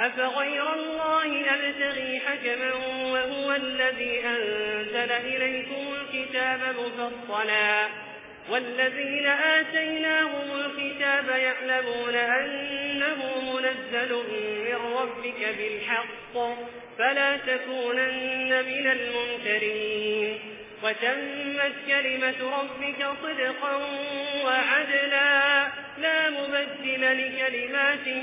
أفغير الله نبتغي حكما وهو الذي أنزل إليكم الكتاب مفصلا والذين آتيناهم الكتاب يعلمون أنه منزل من ربك بالحق فلا تكونن من الممترين وتمت كلمة ربك صدقا وعدلا لا مبدل لكلماته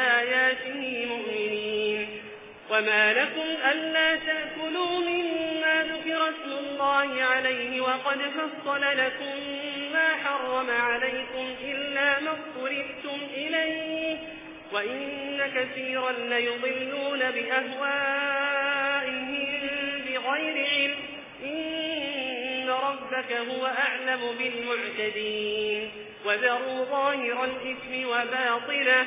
بآياته مؤمنين. وما لكم ألا تأكلوا مما ذكر اسم الله عليه وقد فصل لكم ما حرم عليكم إلا ما اضطربتم إليه. وإن كثيرا ليضلون بأهوائهم بغير علم. إن ربك هو أعلم بالمعتدين. وذروا ظاهر الإثم وباطله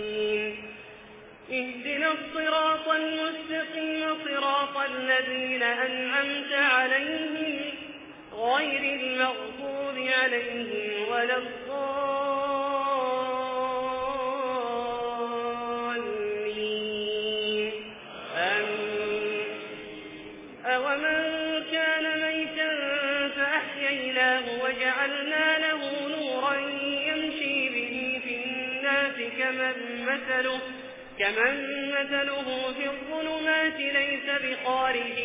اهدنا الصراط المستقيم صراط الذين أنعمت عليهم غير المغضوب عليهم ولا الضالين. أومن كان ميتا فأحييناه وجعلنا له نورا يمشي به في الناس كمن مثله كمن مثله في الظلمات ليس بخارج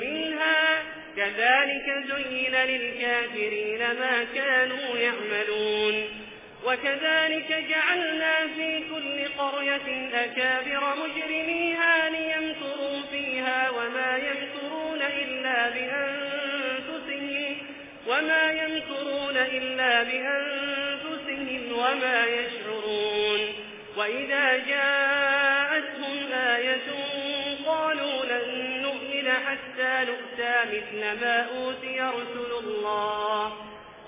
منها. كذلك زين للكافرين ما كانوا يعملون. وكذلك جعلنا في كل قرية أكابر مجرميها ليمكروا فيها وما يمترون إلا بأنفسهم. وما يمكرون إلا بأنفسهم وما يشعرون وإذا جاءتهم آية قالوا لن نؤمن حتى نؤتى مثل ما أوتي رسل الله.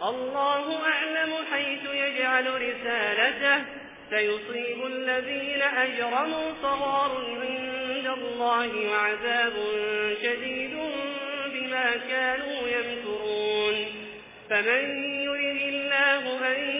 الله أعلم حيث يجعل رسالته. فيصيب الذين أجرموا صغار عند الله وعذاب شديد بما كانوا يمكرون. فمن يرد الله أن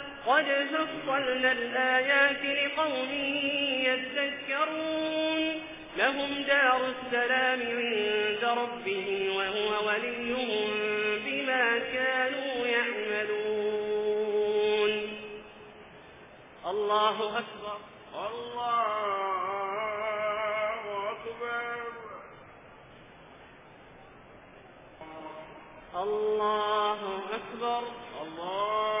قد فصلنا الآيات لقوم يذكرون لهم دار السلام عند ربهم وهو وليهم بما كانوا يعملون الله أكبر الله أكبر الله أكبر الله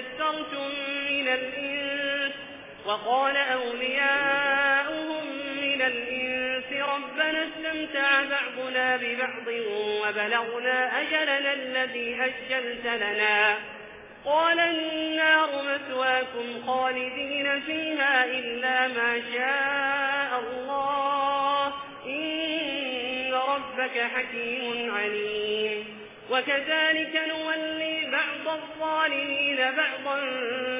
استكثرتم من الإنس وقال أولياؤهم من الإنس ربنا استمتع بعضنا ببعض وبلغنا أجلنا الذي أجلت لنا. قال النار مثواكم خالدين فيها إلا ما شاء الله. إن ربك حكيم عليم. وكذلك نولي بعض الظالمين بعضا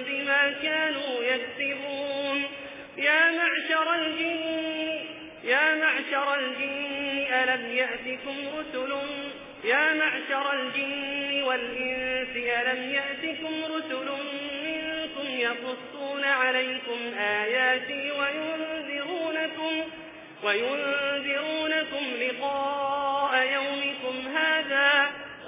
بما كانوا يكسبون. يا معشر الجن يا معشر الجن ألم يأتكم رسل؟ يا معشر الجن والإنس ألم يأتكم رسل منكم يقصون عليكم آياتي وينذرونكم, وينذرونكم لقاء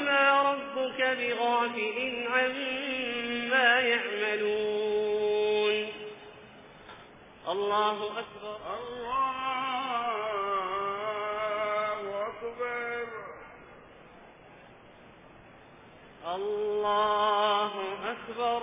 وما ربك بغافل عما يعملون الله أكبر الله أكبر الله أكبر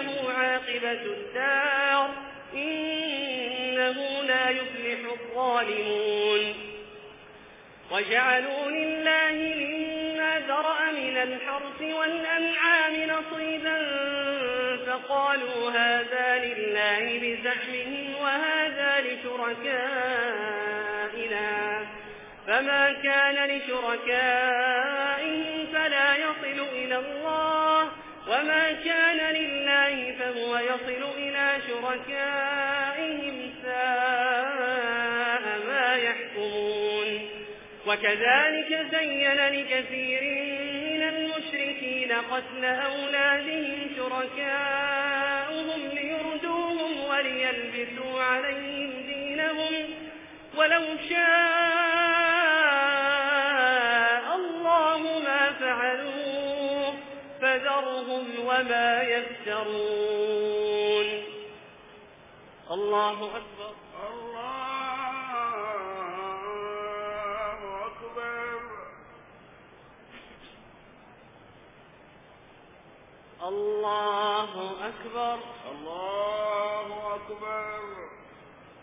له عاقبة الدار إنه لا يفلح الظالمون. وجعلوا لله مما ذرأ من الحرث والأنعام نصيبا فقالوا هذا لله بزعمهم وهذا لشركائنا. فما كان لشركائنا وما كان لله فهو يصل إلى شركائهم ساء ما يحكمون وكذلك زين لكثير من المشركين قتل أولادهم شركاؤهم ليردوهم وليلبسوا عليهم دينهم ولو شاءوا وما يفترون. الله أكبر. الله أكبر. الله أكبر. الله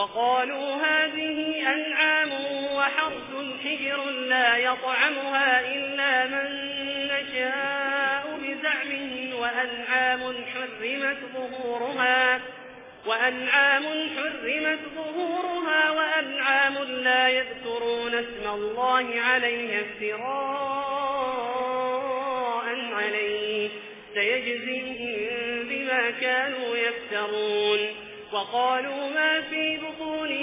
وقالوا هذه أنعام وحرث حجر لا يطعمها إلا من نشاء بزعم وأنعام حرمت ظهورها وأنعام حرمت ظهورها وأنعام لا يذكرون اسم الله عليها افتراء عليه سيجزيهم بما كانوا يفترون وقالوا ما في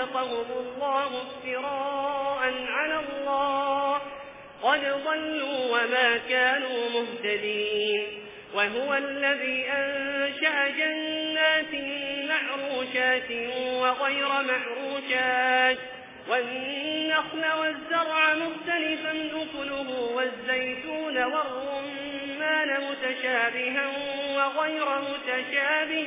صدقهم الله افتراء على الله. قد ضلوا وما كانوا مهتدين. وهو الذي أنشأ جنات معروشات وغير معروشات. والنخل والزرع مختلفا أكله والزيتون والرمان متشابها وغير متشابه.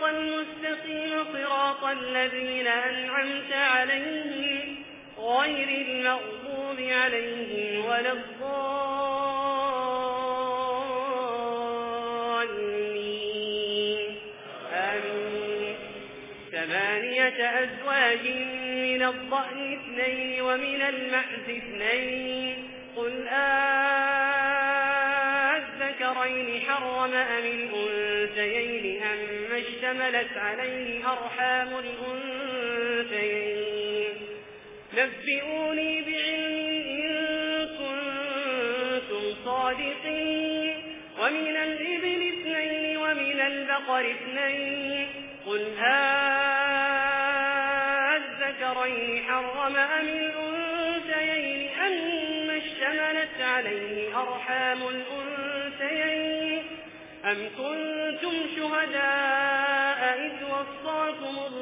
صراط المستقيم صراط الذين أنعمت عليهم غير المغضوب عليهم ولا الظالمين آمين. ثمانية أزواج من الضأن اثنين ومن المعز اثنين. قل آذ ذكرين حرم أم اشتملت عليه أرحام الأنثيين. نبئوني بعلم إن كنتم صادقين. ومن الإبل اثنين ومن البقر اثنين. قل هالذكرين حرم أم الأنثيين أم اشتملت عليه أرحام الأنثيين. أم كنتم شهداء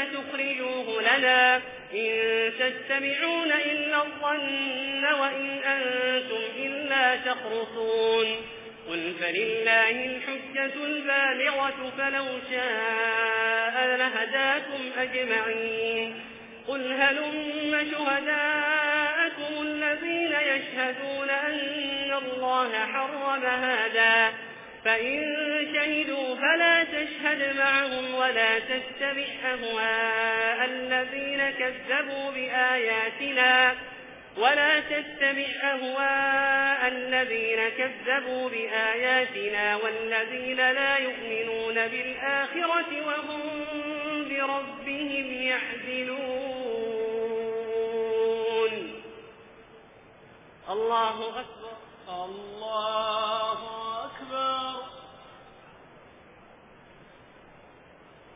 فلم تخرجوه لنا. إن تستمعون إلا الظن وإن أنتم إلا تخرصون. قل فلله الحجة البالغة فلو شاء لهداكم أجمعين. قل هلم شهداءكم الذين يشهدون أن الله حرم هذا. فإن شهدوا فلا تشهد معهم ولا تستمع أهواء الذين كذبوا بآياتنا ولا تستمع أهواء الذين كذبوا بآياتنا والذين لا يؤمنون بالآخرة وهم بربهم يحزنون الله أكبر. الله أكبر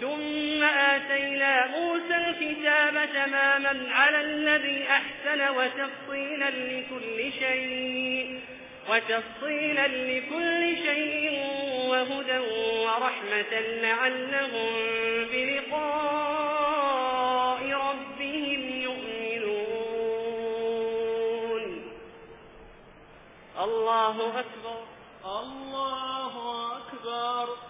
ثم آتينا موسى الكتاب تماما على الذي أحسن وتفصيلا لكل شيء وتفصيلا لكل شيء وهدى ورحمة لعلهم بلقاء ربهم يؤمنون. الله أكبر. الله أكبر.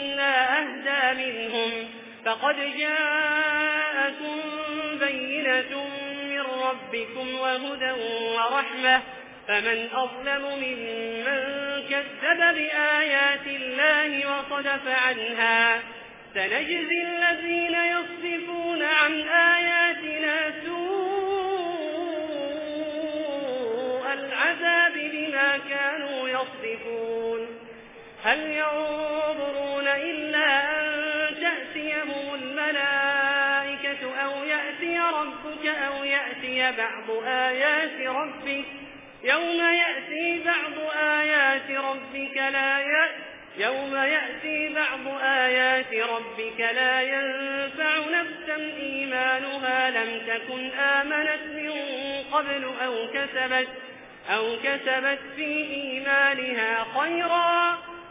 ربنا أهدى منهم فقد جاءكم بينة من ربكم وهدى ورحمة فمن أظلم ممن كذب بآيات الله وصدف عنها سنجزي الذين يصفون عن آياتنا سوء العذاب بما كانوا يصفون هل ينظرون إلا أن تأتيهم الملائكة أو يأتي ربك أو يأتي بعض آيات ربك؟ يوم يأتي بعض آيات ربك لا يأتي يوم يأتي بعض آيات ربك لا ينفع نفسا إيمانها لم تكن آمنت من قبل أو كسبت, أو كسبت في إيمانها خيرا.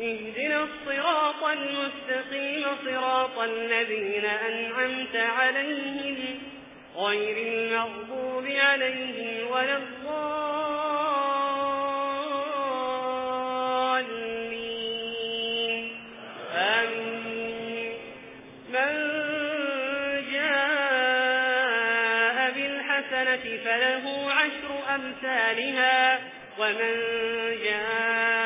اهدنا الصراط المستقيم صراط الذين أنعمت عليهم غير المغضوب عليهم ولا الظالمين آمين من جاء بالحسنة فله عشر أمثالها ومن جاء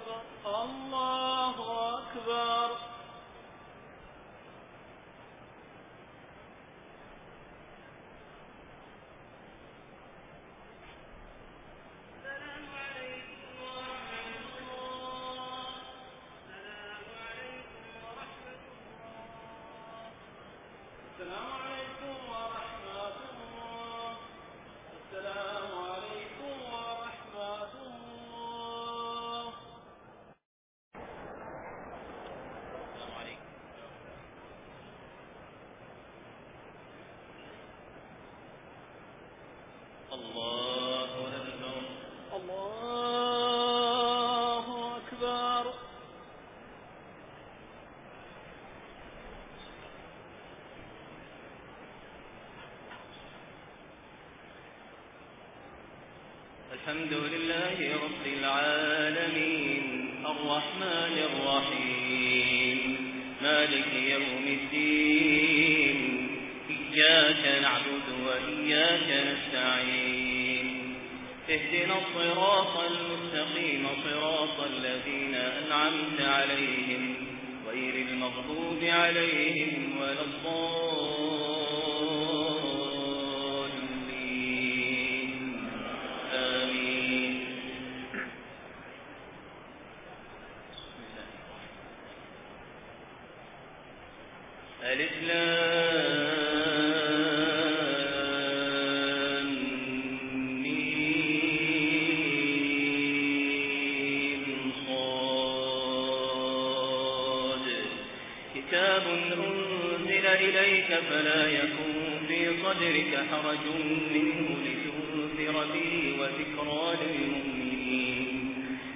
إليك فلا يكون في صدرك حرج منه لتنفر به وذكرى للمؤمنين.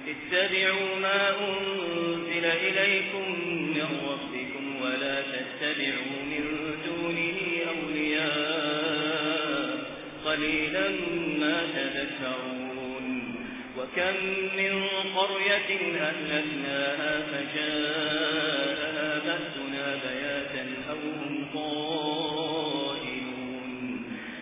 اتبعوا ما أنزل إليكم من ربكم ولا تتبعوا من دونه أولياء. قليلا ما تذكرون. وكم من قرية أهلكناها فجاءت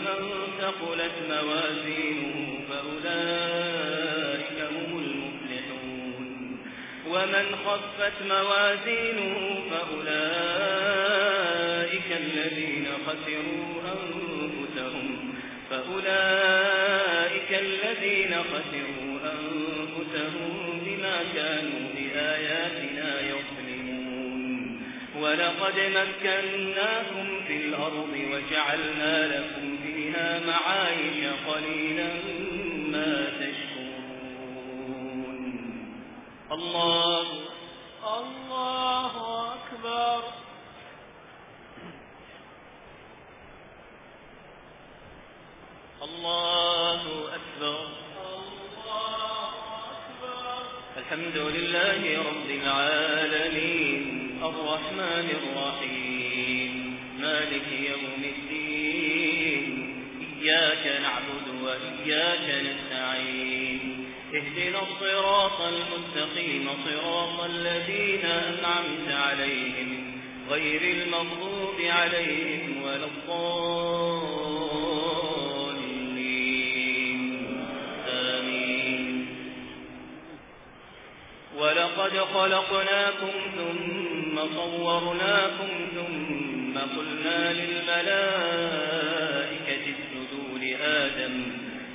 فمن ثقلت موازينه فأولئك هم المفلحون. ومن خفت موازينه فأولئك الذين خسروا أنفسهم. فأولئك الذين خسروا أنفسهم بما كانوا بآياتنا يظلمون. ولقد مكناهم في الأرض وجعلنا لهم معايش قليلا ما تشكرون. الله. الله أكبر. الله أكبر. الحمد لله رب العالمين. الرحمن الرحيم. مالك يوم إياك نعبد وإياك نستعين اهدنا الصراط المستقيم صراط الذين أنعمت عليهم غير المغضوب عليهم ولا الضالين. آمين. ولقد خلقناكم ثم صورناكم ثم قلنا للملائكة آدم.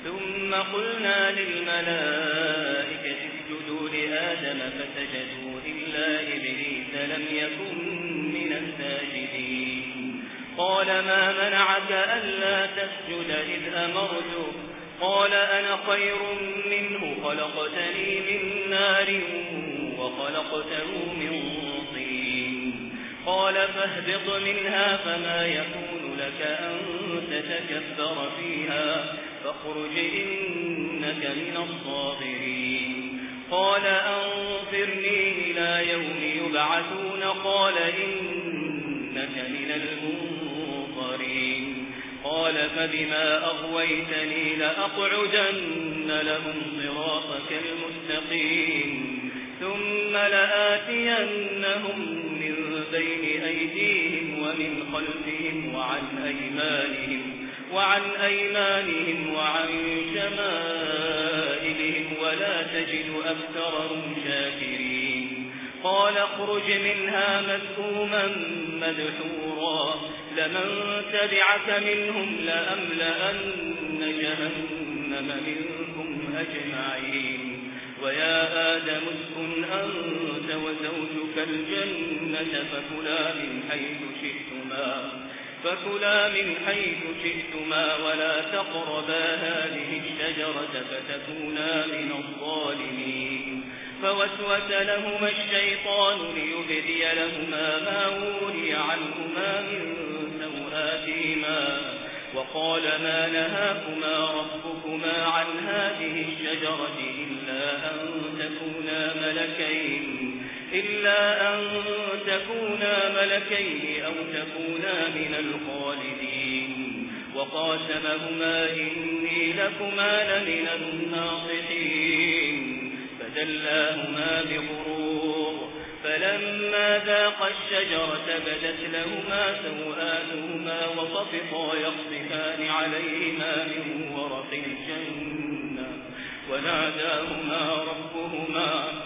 ثم قلنا للملائكة اسجدوا لآدم فسجدوا إلا إبليس لم يكن من الساجدين. قال ما منعك ألا تسجد إذ أمرتك؟ قال أنا خير منه خلقتني من نار وخلقته من طين. قال فاهبط منها فما يكون لك أن تتكبر فيها فاخرج إنك من الصاغرين. قال أنفرني إلى يوم يبعثون. قال إنك من المنظرين. قال فبما أغويتني لأقعدن لهم صراطك المستقيم. ثم لآتينهم من بين أيديهم ومن خلفهم أيمانهم وعن أيمانهم وعن شمائلهم ولا تجد أفترهم شاكرين. قال اخرج منها مذءوما مدحورا لمن تبعك منهم لأملأن جهنم منكم أجمعين. ويا آدم اسكن أنت وزوجك الجنة فكلا من حيث شئتما. فكلا من حيث شئتما ولا تقربا هذه الشجرة فتكونا من الظالمين. فوسوس لهما الشيطان ليبدي لهما ما ولي عنهما من سوآتهما وقال ما نهاكما ربكما عن هذه الشجرة إلا أن تكونا ملكين. إلا أن تكونا ملكين أو تكونا من الخالدين. وقاسمهما إني لكما لمن الناصحين. فدلاهما بغرور. فلما ذاق الشجرة بدت لهما سوآتهما وطفقا يخصفان عليهما من ورق الجنة. وناداهما ربهما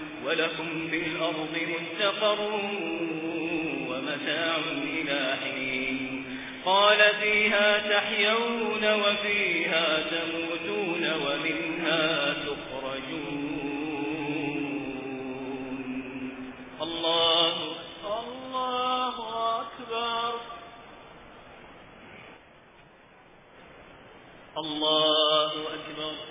ولكم في الأرض مستقر ومتاع إلى حين. قال فيها تحيون وفيها تموتون ومنها تخرجون. الله الله أكبر. الله أكبر.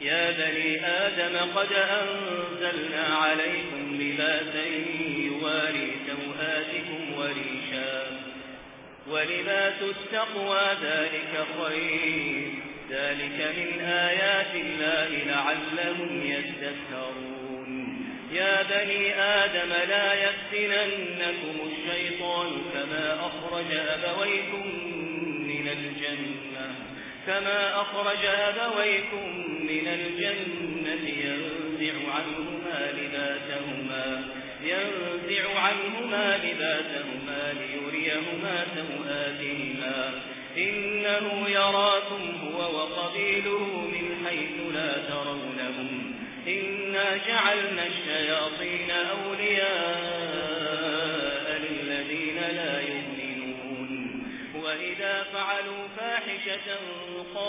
يا بني آدم قد أنزلنا عليكم لباسا يواري سوآتكم وريشا ولباس التقوى ذلك خير. ذلك من آيات الله لعلهم يستفكرون يا بني آدم لا يفتننكم الشيطان كما أخرج أبويكم كما أخرج أبويكم من الجنة ينزع عنهما لباتهما ينزع عنهما لباسهما ليريهما سوآتهما. إنه يراكم هو وقبيله من حيث لا ترونهم. إنا جعلنا الشياطين أولا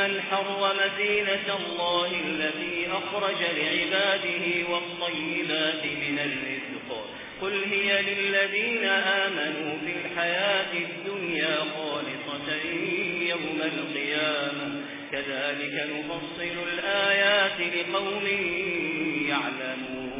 من حرم زينة الله الذي أخرج لعباده والطيبات من الرزق. قل هي للذين آمنوا في الحياة الدنيا خالصة يوم القيامة. كذلك نفصل الآيات لقوم يعلمون.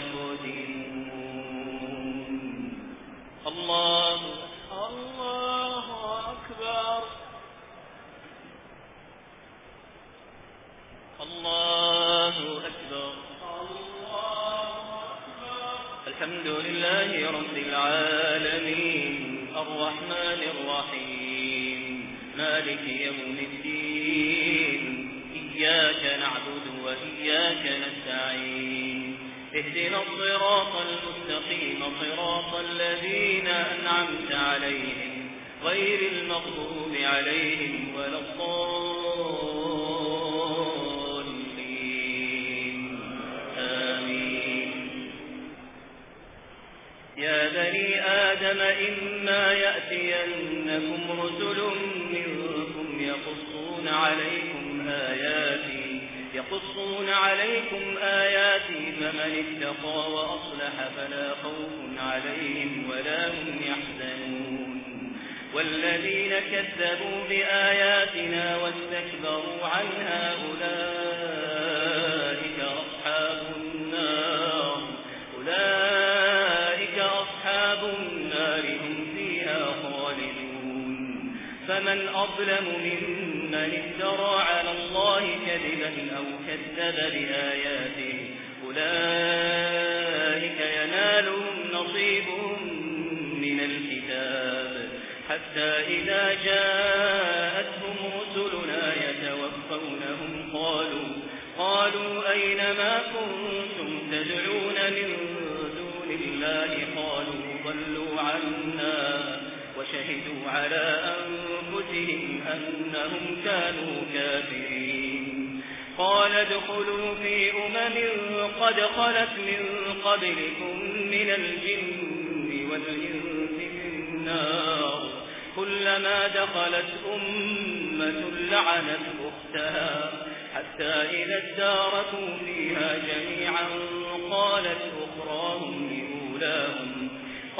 يستقدمون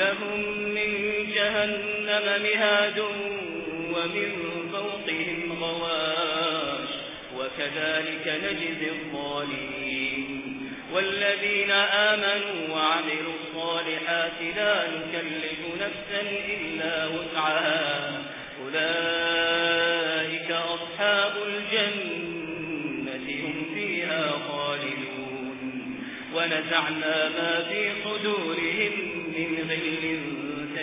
لهم من جهنم مهاد ومن فوقهم غواش وكذلك نجزي الظالمين والذين آمنوا وعملوا الصالحات لا نكلف نفسا إلا وسعا أولئك أصحاب الجنة هم فيها خالدون ونزعنا ما في صدورهم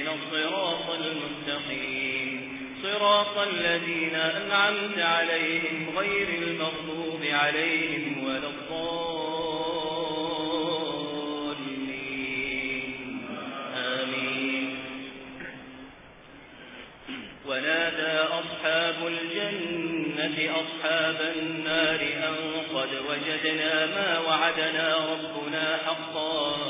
اهدنا الصراط المستقيم. صراط الذين أنعمت عليهم غير المغضوب عليهم ولا الضالين. آمين. ونادى أصحاب الجنة أصحاب النار أن قد وجدنا ما وعدنا ربنا حقا.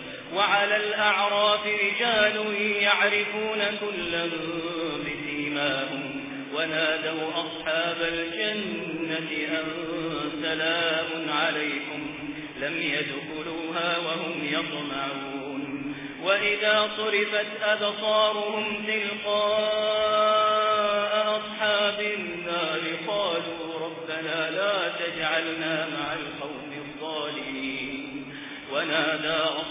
وعلى الأعراف رجال يعرفون كلا بسيماهم ونادوا أصحاب الجنة أن سلام عليكم لم يدخلوها وهم يطمعون وإذا صرفت أبصارهم تلقاء أصحاب النار قالوا ربنا لا تجعلنا مع القوم الظالمين ونادى أصحاب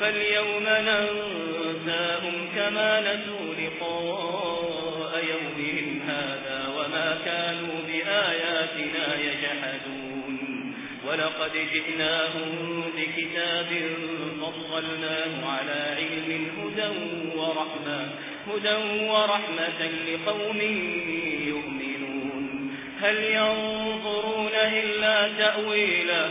فاليوم ننساهم كما نسوا لقاء يومهم هذا وما كانوا بآياتنا يجحدون. ولقد جئناهم بكتاب فضلناه على علم هدى ورحمة, هدى ورحمة لقوم يؤمنون. هل ينظرون إلا تأويله؟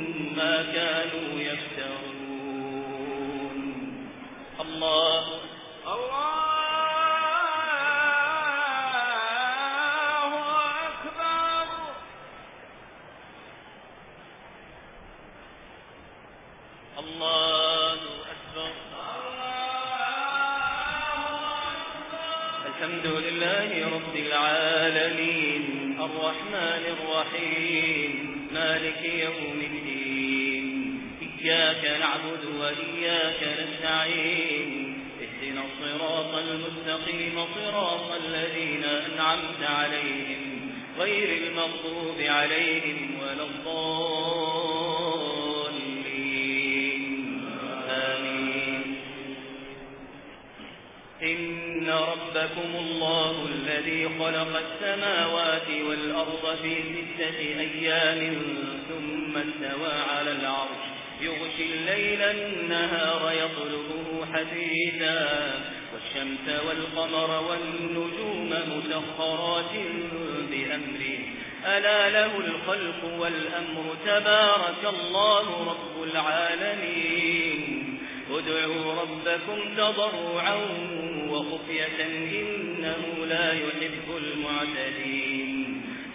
ما كانوا يفترون. الله. الله أكبر. الله أكبر. الحمد لله رب العالمين. الرحمن الرحيم. مالك يوم الدين. إياك نعبد وإياك نستعين اهدنا الصراط المستقيم صراط الذين أنعمت عليهم غير المغضوب عليهم ولا الضالين. آمين. إن ربكم الله الذي خلق السماوات والأرض في ستة أيام ثم استوى على العرش. يغشي الليل النهار يطلبه حديدا والشمس والقمر والنجوم مسخرات بأمره. ألا له الخلق والأمر تبارك الله رب العالمين. ادعوا ربكم تضرعا وخفية إنه لا يحب المعتدين.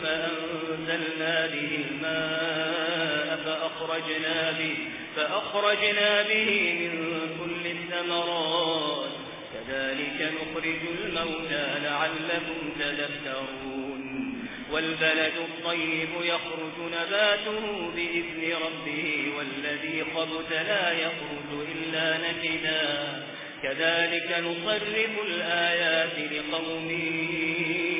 ثم أنزلنا به الماء فأخرجنا به, فأخرجنا به من كل الثمرات. كذلك نخرج الموتى لعلكم تذكرون. والبلد الطيب يخرج نباته بإذن ربه والذي خبت لا يخرج إلا نكدا. كذلك نصرف الآيات لقومه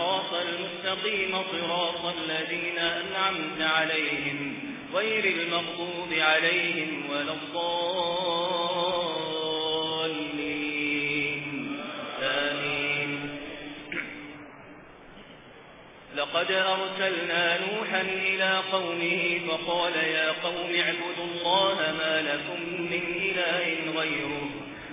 الصراط المستقيم صراط الذين أنعمت عليهم غير المغضوب عليهم ولا الضالين. آمين. لقد أرسلنا نوحا إلى قومه فقال يا قوم اعبدوا الله ما لكم من إله غيره.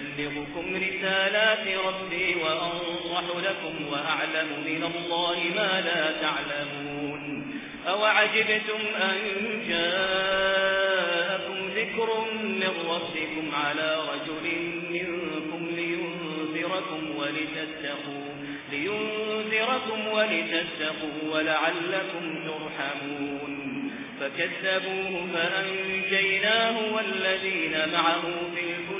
أبلغكم رسالات ربي وأنصح لكم وأعلم من الله ما لا تعلمون أو عجبتم أن جاءكم ذكر من ربكم على رجل منكم لينذركم ولتتقوا لينذركم ولتتقوا ولعلكم ترحمون فكذبوه فأنجيناه والذين معه في الفلك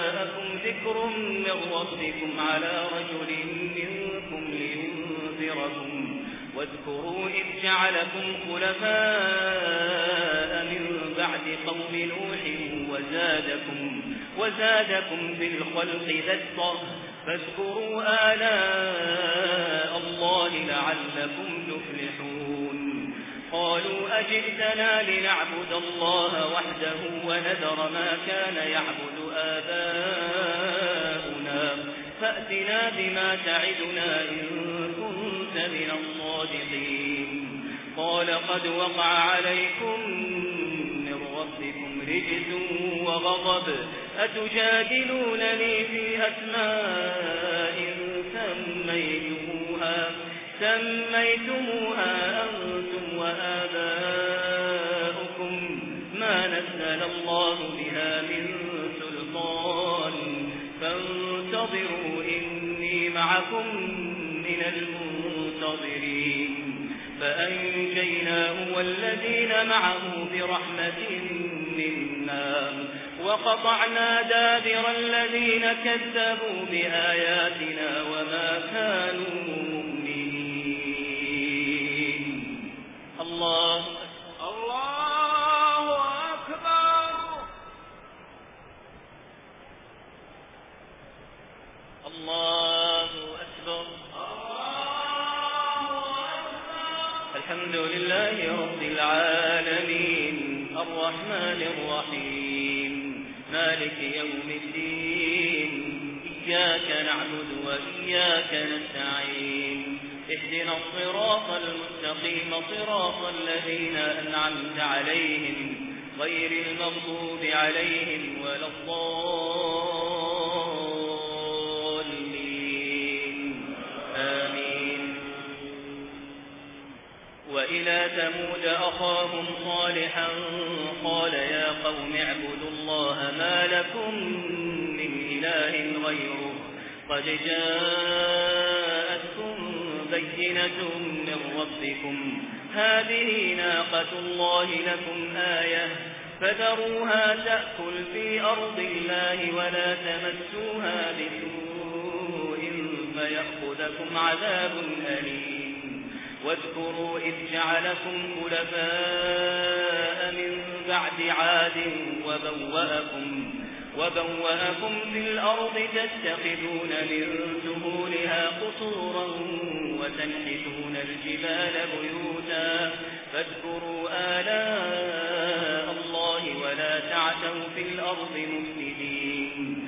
ذكر من ربكم على رجل منكم لينذركم واذكروا إذ جعلكم خلفاء من بعد قوم نوح وزادكم, وزادكم في الخلق ذكر فاذكروا آلاء الله لعلكم تفلحون قالوا أجئتنا لنعبد الله وحده ونذر ما كان يعبد آباؤنا فأتنا بما تعدنا إن كنت من الصادقين. قال قد وقع عليكم من ربكم رجز وغضب. أتجادلونني في أسماء سميتموها, سميتموها أنفسكم وآباؤكم ما نسأل الله بها من سلطان فانتظروا إني معكم من المنتظرين فأنجيناه والذين معه برحمة منا وقطعنا دابر الذين كذبوا بآياتنا وما كانوا مالك يوم الدين. إياك نعبد وإياك نستعين. اهدنا الصراط المستقيم صراط الذين أنعمت عليهم غير المغضوب عليهم ولا الضالين. آمين. وإلى ثمود أخاهم صالحا قال يا قوم اعبدوا الله ما لكم من إله غيره. قد جاءتكم بينة من ربكم. هذه ناقة الله لكم آية. فذروها تأكل في أرض الله ولا تمسوها بسوء فيأخذكم عذاب أليم. واذكروا إذ جعلكم خلفاء من بعد عاد وبوأكم, وبوأكم في الأرض تتخذون من سهولها قصورا وتنحتون الجبال بيوتا فاذكروا آلاء الله ولا تعتوا في الأرض مفسدين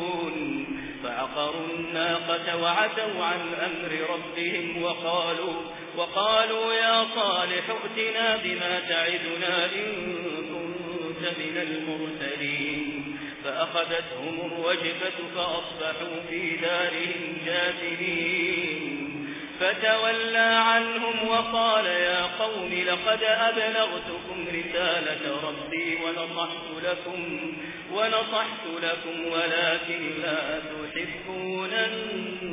فعقروا الناقة وعتوا عن أمر ربهم وقالوا, وقالوا يا صالح ائتنا بما تعدنا إن كنت من المرسلين. فأخذتهم الوجفة فأصبحوا في دارهم جاثمين. فتولى عنهم وقال يا قوم لقد أبلغتكم رسالة ربي ونصحت لكم ونصحت لكم ولكن لا تحبون الناصحين.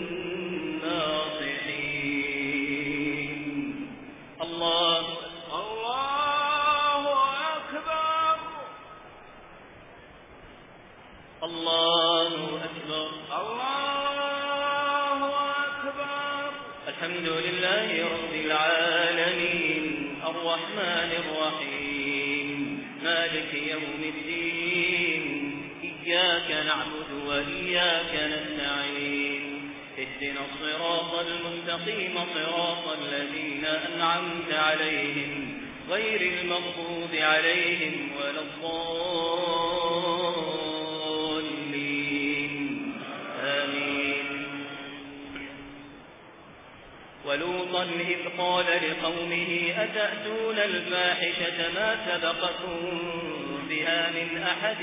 الله الله أكبر. الله أكبر. الله أكبر. الحمد لله رب العالمين. الرحمن الرحيم. مالك يوم الدين. نعبد وإياك نستعين اهدنا الصراط المستقيم صراط الذين أنعمت عليهم غير المغضوب عليهم ولا الضالين. آمين. ولوطا إذ قال لقومه أتأتون الفاحشة ما سبقكم بها من أحد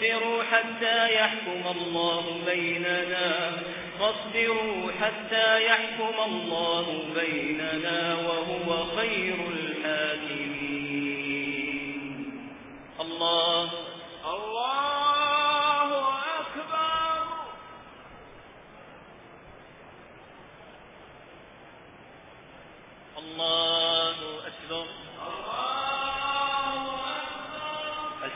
فاصبروا حتى يحكم الله بيننا. فاصبروا حتى يحكم الله بيننا وهو خير الحاكمين. الله. الله أكبر. الله.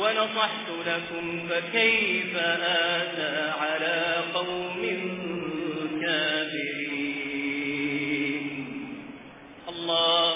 ونصحت لكم فكيف آتى على قوم كافرين. الله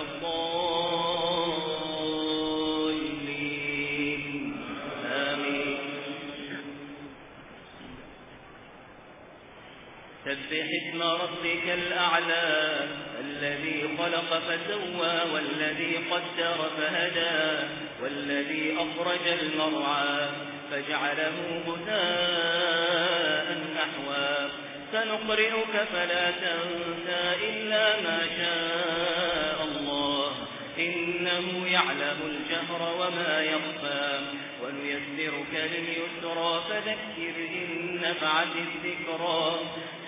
فسبح اسم ربك الأعلى الذي خلق فسوى والذي قدر فهدى والذي أخرج المرعى فجعله غثاء أحوى. سنقرئك فلا تنسى إلا ما شاء الله إنه يعلم الجهر وما يخفى. ونيسرك لليسرى فذكر إن نفعت الذكرى.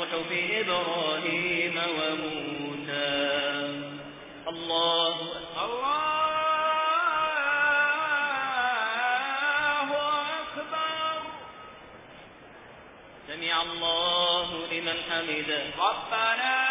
صحف إبراهيم وموسى. الله الله أكبر. سمع الله لمن حمده. ربنا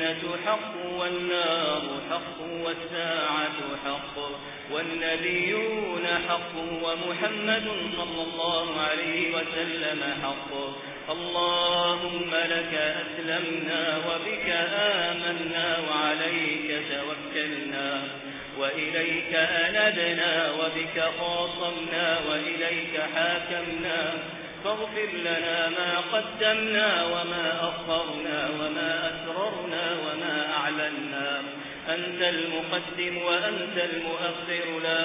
الجنة حق والنار حق والساعة حق والنبيون حق ومحمد صلى الله عليه وسلم حق اللهم لك أسلمنا وبك آمنا وعليك توكلنا وإليك أندنا وبك خاصمنا وإليك حاكمنا فاغفر لنا ما قدمنا وما أخرنا وما أسررنا وما أعلنا. أنت المقدم وأنت المؤخر. لا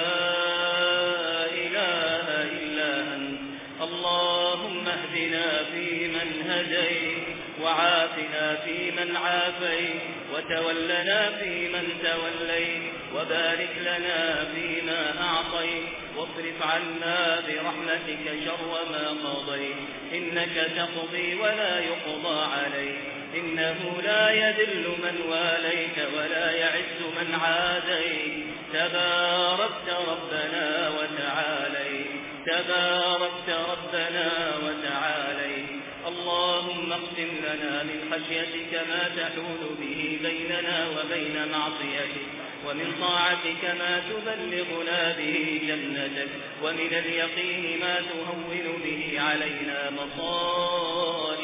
إله إلا أنت. اللهم اهدنا في من هديت. وعافنا في من عافيت وتولنا في من توليت وبارك لنا فيما أعطيت واصرف عنا برحمتك شر ما قضيت إنك تقضي ولا يقضى عليك إنه لا يذل من واليت ولا يعز من عاديك تباركت ربنا وتعاليت تباركت ربنا وتعاليت واقسم لنا من خشيتك ما تحول به بيننا وبين معصيتك ومن طاعتك ما تبلغنا به جنتك ومن اليقين ما تهول به علينا مصائب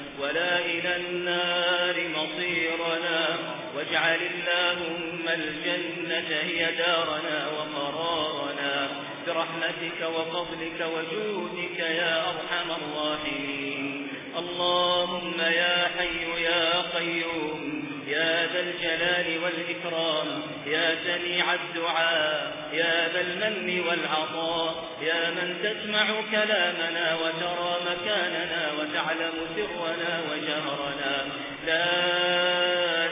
ولا إلى النار مصيرنا واجعل اللهم الجنة هي دارنا وقرارنا برحمتك وفضلك وجودك يا أرحم الراحمين اللهم يا حي يا قيوم يا ذا الجلال والإكرام يا سميع الدعاء يا ذا المن والعطاء يا أن تسمع كلامنا وترى مكاننا وتعلم سرنا وجهرنا لا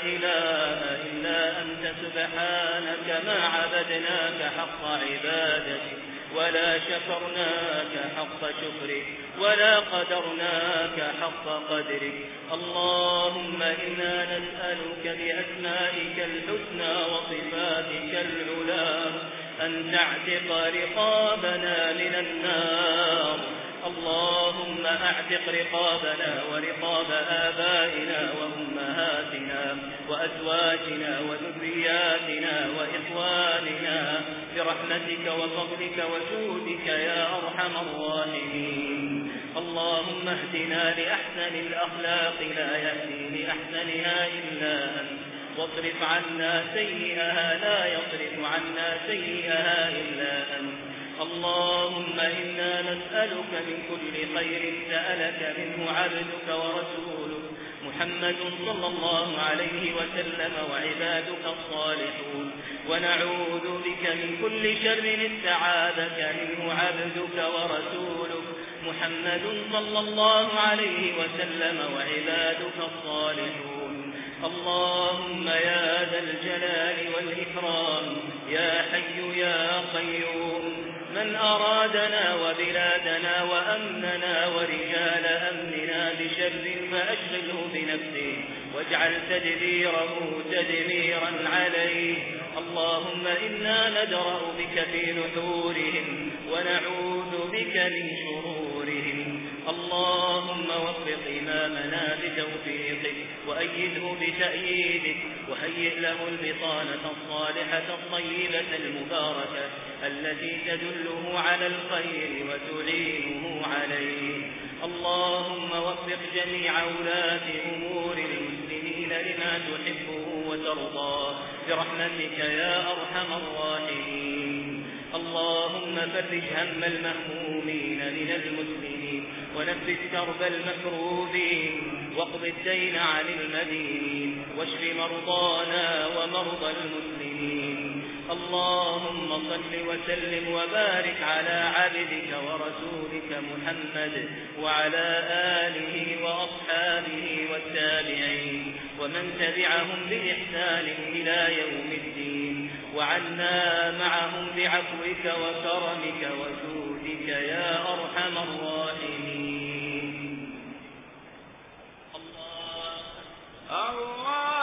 إله إلا أنت سبحانك ما عبدناك حق عبادتك ولا شكرناك حق شكرك ولا قدرناك حق قدرك اللهم إنا نسألك بأسمائك الحسنى وصفاتك العلاق أن تعتق رقابنا من النار. اللهم أعتق رقابنا ورقاب آبائنا وأمهاتنا وأزواجنا وذرياتنا وإخواننا برحمتك وفضلك وجودك يا أرحم الراحمين. اللهم اهدنا لأحسن الأخلاق لا يهدي لأحسنها إلا أنت. واصرف عنا سيئها لا يصرف عنا سيئها إلا أنت. اللهم إنا نسألك من كل خير سألك منه عبدك ورسولك محمد صلى الله عليه وسلم وعبادك الصالحون. ونعوذ بك من كل شر استعاذك منه عبدك ورسولك محمد صلى الله عليه وسلم وعبادك الصالحون. اللهم يا ذا الجلال والإكرام يا حي يا قيوم. من أرادنا وبلادنا وأمننا ورجال أمننا بشر فأشغله بنفسه واجعل تدبيره تدميرا عليه. اللهم إنا ندرأ بك في نحورهم ونعوذ بك من شرورهم. اللهم وفق إمامنا بتوفيقه وأيده بتأييدك وهيئ له البطانة الصالحة الطيبة المباركة التي تدله على الخير وتعينه عليه. اللهم وفق جميع ولاة أمور المسلمين لما تحبه وترضاه. برحمتك يا أرحم الراحمين. اللهم فرج هم المهمومين من المسلمين ونفس كرب المكروبين. واقض الدين عن المدين واشف مرضانا ومرضى المسلمين. اللهم صل وسلم وبارك على عبدك ورسولك محمد وعلى آله وأصحابه والتابعين ومن تبعهم بإحسان إلى يوم الدين. وعنا معهم بعفوك وكرمك وسودك يا أرحم الراحمين. اللہ